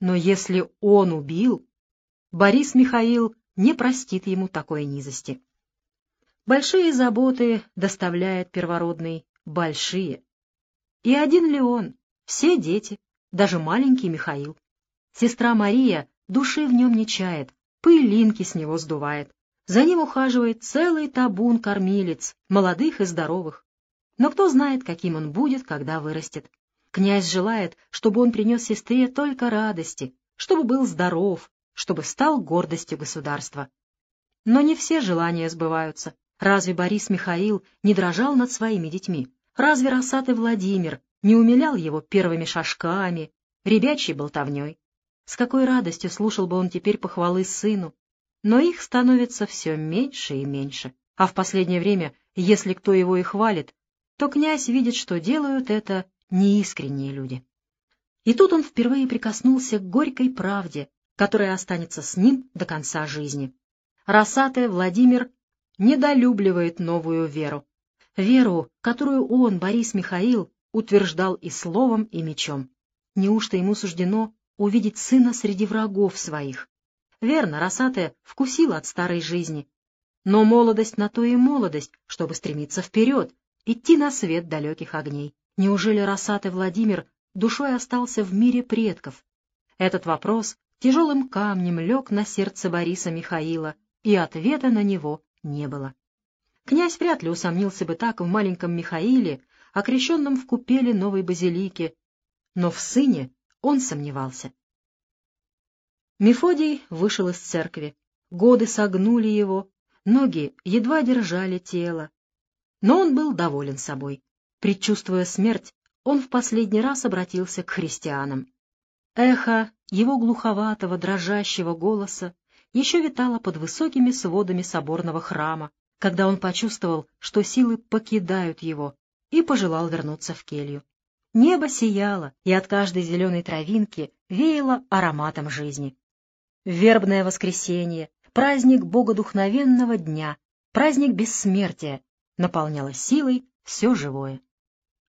Но если он убил, Борис Михаил не простит ему такой низости. Большие заботы доставляет первородный, большие. И один ли он, все дети, даже маленький Михаил. Сестра Мария души в нем не чает, пылинки с него сдувает. За ним ухаживает целый табун кормилец, молодых и здоровых. Но кто знает, каким он будет, когда вырастет. Князь желает, чтобы он принес сестре только радости, чтобы был здоров, чтобы стал гордостью государства. Но не все желания сбываются. Разве Борис Михаил не дрожал над своими детьми? Разве Росатый Владимир не умилял его первыми шажками, ребячей болтовней? С какой радостью слушал бы он теперь похвалы сыну, но их становится все меньше и меньше. А в последнее время, если кто его и хвалит, то князь видит, что делают это неискренние люди. И тут он впервые прикоснулся к горькой правде, которая останется с ним до конца жизни. Росатый Владимир недолюбливает новую веру. Веру, которую он, Борис Михаил, утверждал и словом, и мечом. Неужто ему суждено увидеть сына среди врагов своих, Верно, Росатая вкусила от старой жизни. Но молодость на то и молодость, чтобы стремиться вперед, идти на свет далеких огней. Неужели Росатый Владимир душой остался в мире предков? Этот вопрос тяжелым камнем лег на сердце Бориса Михаила, и ответа на него не было. Князь вряд ли усомнился бы так в маленьком Михаиле, окрещенном в купеле новой базилики, но в сыне он сомневался. Мефодий вышел из церкви. Годы согнули его, ноги едва держали тело. Но он был доволен собой. Предчувствуя смерть, он в последний раз обратился к христианам. Эхо его глуховатого, дрожащего голоса еще витало под высокими сводами соборного храма, когда он почувствовал, что силы покидают его, и пожелал вернуться в келью. Небо сияло, и от каждой зеленой травинки веяло ароматом жизни вербное воскресенье, праздник богодухновенного дня, праздник бессмертия, наполняло силой все живое.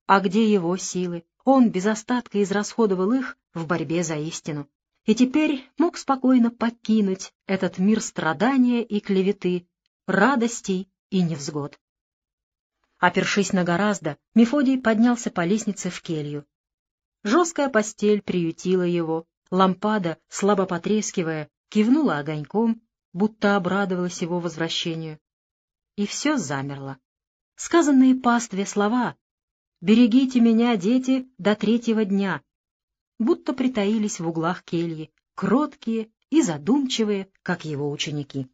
А где его силы? Он без остатка израсходовал их в борьбе за истину. И теперь мог спокойно покинуть этот мир страдания и клеветы, радостей и невзгод. Опершись на гораздо, Мефодий поднялся по лестнице в келью. Жесткая постель приютила его, Лампада, слабо потрескивая, кивнула огоньком, будто обрадовалась его возвращению. И все замерло. Сказанные пастве слова «Берегите меня, дети, до третьего дня», будто притаились в углах кельи, кроткие и задумчивые, как его ученики.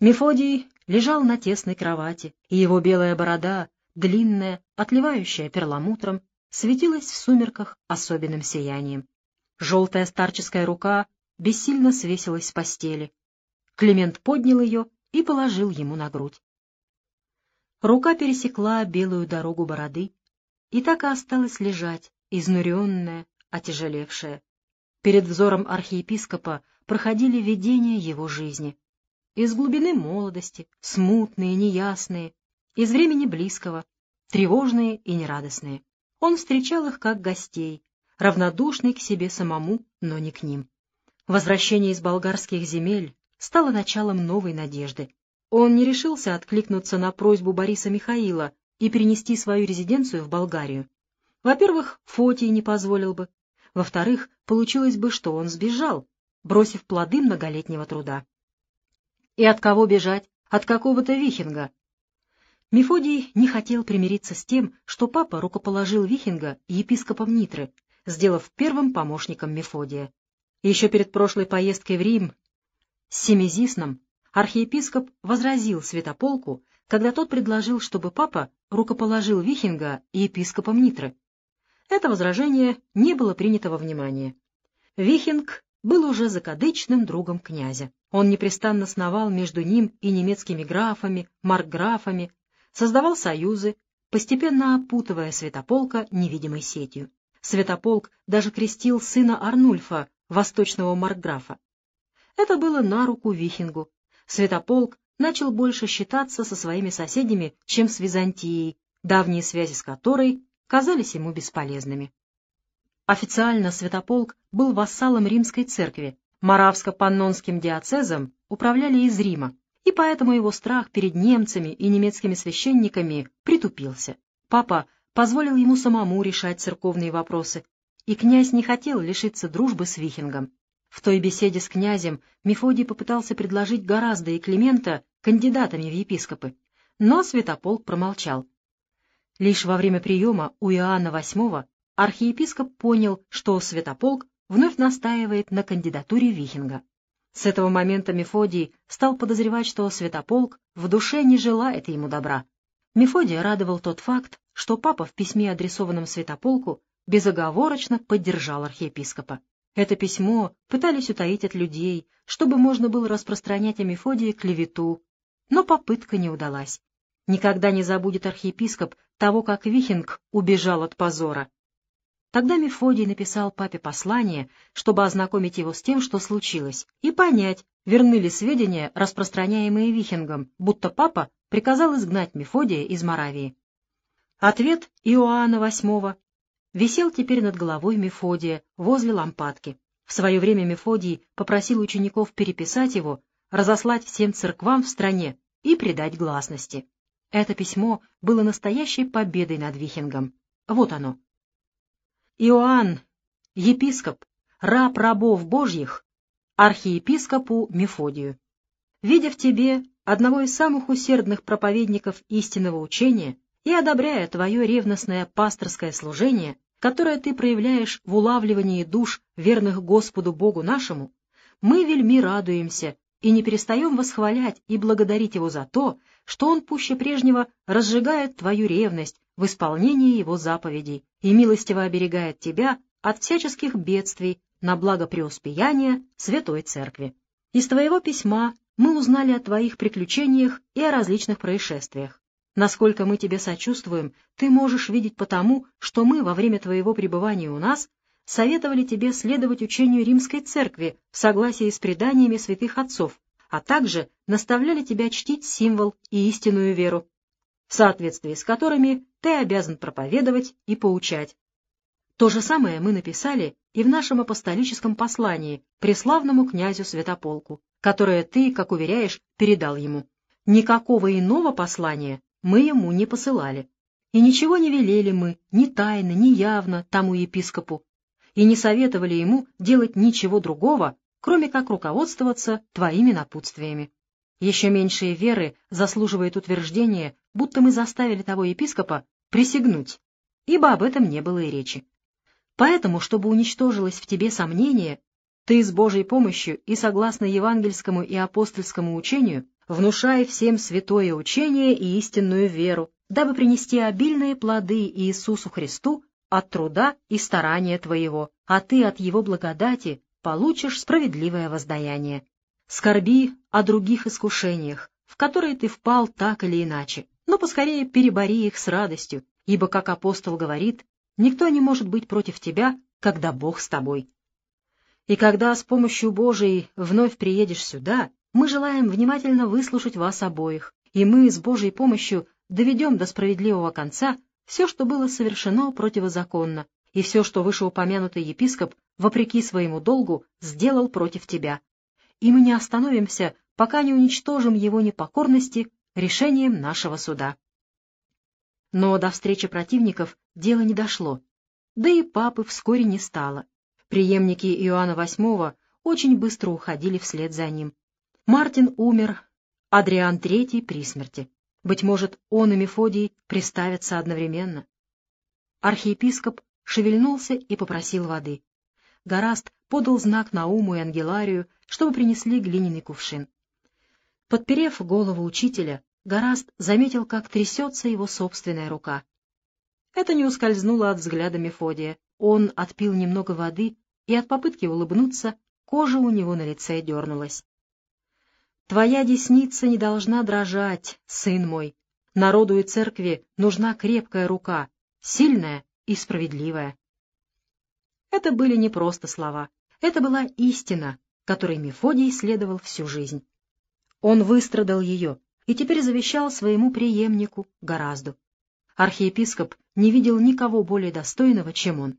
Мефодий лежал на тесной кровати, и его белая борода, длинная, отливающая перламутром, светилась в сумерках особенным сиянием. Желтая старческая рука бессильно свесилась с постели. Климент поднял ее и положил ему на грудь. Рука пересекла белую дорогу бороды и так и осталась лежать, изнуренная, отяжелевшая. Перед взором архиепископа проходили видения его жизни. Из глубины молодости, смутные, неясные, из времени близкого, тревожные и нерадостные. Он встречал их как гостей, равнодушный к себе самому, но не к ним. Возвращение из болгарских земель стало началом новой надежды. Он не решился откликнуться на просьбу Бориса Михаила и перенести свою резиденцию в Болгарию. Во-первых, Фотий не позволил бы. Во-вторых, получилось бы, что он сбежал, бросив плоды многолетнего труда. И от кого бежать? От какого-то Вихинга. Мефодий не хотел примириться с тем, что папа рукоположил Вихинга епископом Нитры, сделав первым помощником Мефодия. Еще перед прошлой поездкой в Рим с Семизисном архиепископ возразил Святополку, когда тот предложил, чтобы папа рукоположил Вихинга епископом Нитры. Это возражение не было принято во внимание. Вихинг был уже закадычным другом князя. Он непрестанно сновал между ним и немецкими графами, маркграфами, создавал союзы, постепенно опутывая Святополка невидимой сетью. Святополк даже крестил сына Арнульфа, восточного маркграфа. Это было на руку Вихингу. Святополк начал больше считаться со своими соседями, чем с Византией, давние связи с которой казались ему бесполезными. Официально Святополк был вассалом римской церкви, Моравско-Паннонским диацезом управляли из Рима, и поэтому его страх перед немцами и немецкими священниками притупился. Папа позволил ему самому решать церковные вопросы, и князь не хотел лишиться дружбы с Вихингом. В той беседе с князем Мефодий попытался предложить гораздо и Климента кандидатами в епископы, но Святополк промолчал. Лишь во время приема у Иоанна VIII архиепископ понял, что Святополк вновь настаивает на кандидатуре Вихинга. С этого момента Мефодий стал подозревать, что Святополк в душе не желает ему добра. Мефодия радовал тот факт, что папа в письме, адресованном Святополку, безоговорочно поддержал архиепископа. Это письмо пытались утаить от людей, чтобы можно было распространять о Мефодии клевету, но попытка не удалась. Никогда не забудет архиепископ того, как Вихинг убежал от позора. Тогда Мефодий написал папе послание, чтобы ознакомить его с тем, что случилось, и понять, верны ли сведения, распространяемые Вихингом, будто папа приказал изгнать Мефодия из Моравии. Ответ Иоанна VIII висел теперь над головой Мефодия возле лампадки. В свое время Мефодий попросил учеников переписать его, разослать всем церквам в стране и придать гласности. Это письмо было настоящей победой над Вихингом. Вот оно. Иоанн, епископ, раб рабов Божьих, архиепископу Мефодию. Видя в тебе одного из самых усердных проповедников истинного учения и одобряя твое ревностное пасторское служение, которое ты проявляешь в улавливании душ, верных Господу Богу нашему, мы вельми радуемся и не перестаем восхвалять и благодарить Его за то, что Он пуще прежнего разжигает твою ревность в исполнении его заповедей и милостиво оберегает тебя от всяческих бедствий на благо преуспеяния Святой Церкви. Из твоего письма мы узнали о твоих приключениях и о различных происшествиях. Насколько мы тебе сочувствуем, ты можешь видеть потому, что мы во время твоего пребывания у нас советовали тебе следовать учению Римской Церкви в согласии с преданиями святых отцов, а также наставляли тебя чтить символ и истинную веру, в соответствии с которыми ты обязан проповедовать и поучать. То же самое мы написали и в нашем апостолическом послании преславному князю Святополку, которое ты, как уверяешь, передал ему. Никакого иного послания мы ему не посылали. И ничего не велели мы, ни тайно, ни явно, тому епископу, и не советовали ему делать ничего другого, кроме как руководствоваться твоими напутствиями. Еще меньшее веры заслуживает утверждения, будто мы заставили того епископа присягнуть, ибо об этом не было и речи. Поэтому, чтобы уничтожилось в тебе сомнение, ты с Божьей помощью и согласно евангельскому и апостольскому учению внушай всем святое учение и истинную веру, дабы принести обильные плоды Иисусу Христу от труда и старания твоего, а ты от его благодати получишь справедливое воздаяние. Скорби о других искушениях, в которые ты впал так или иначе, но поскорее перебори их с радостью, ибо, как апостол говорит, никто не может быть против тебя, когда Бог с тобой. И когда с помощью Божией вновь приедешь сюда, мы желаем внимательно выслушать вас обоих, и мы с Божьей помощью доведем до справедливого конца все, что было совершено противозаконно, и все, что вышеупомянутый епископ, вопреки своему долгу, сделал против тебя, и мы не остановимся, пока не уничтожим его непокорности решением нашего суда. Но до встречи противников дело не дошло, да и папы вскоре не стало. Приемники Иоанна VIII очень быстро уходили вслед за ним. Мартин умер, Адриан III при смерти. Быть может, он и Мефодий приставятся одновременно. Архиепископ шевельнулся и попросил воды. Гораст подал знак Науму и Ангеларию, чтобы принесли глиняный кувшин. Подперев голову учителя, Гораст заметил, как трясется его собственная рука. Это не ускользнуло от взгляда Мефодия. Он отпил немного воды, и от попытки улыбнуться кожа у него на лице дернулась. «Твоя десница не должна дрожать, сын мой. Народу и церкви нужна крепкая рука, сильная и справедливая». Это были не просто слова. Это была истина, которой Мефодий следовал всю жизнь. Он выстрадал ее и теперь завещал своему преемнику Гораздо. Архиепископ не видел никого более достойного, чем он.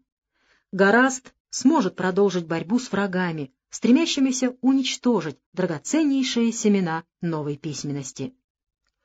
Гораст сможет продолжить борьбу с врагами, стремящимися уничтожить драгоценнейшие семена новой письменности.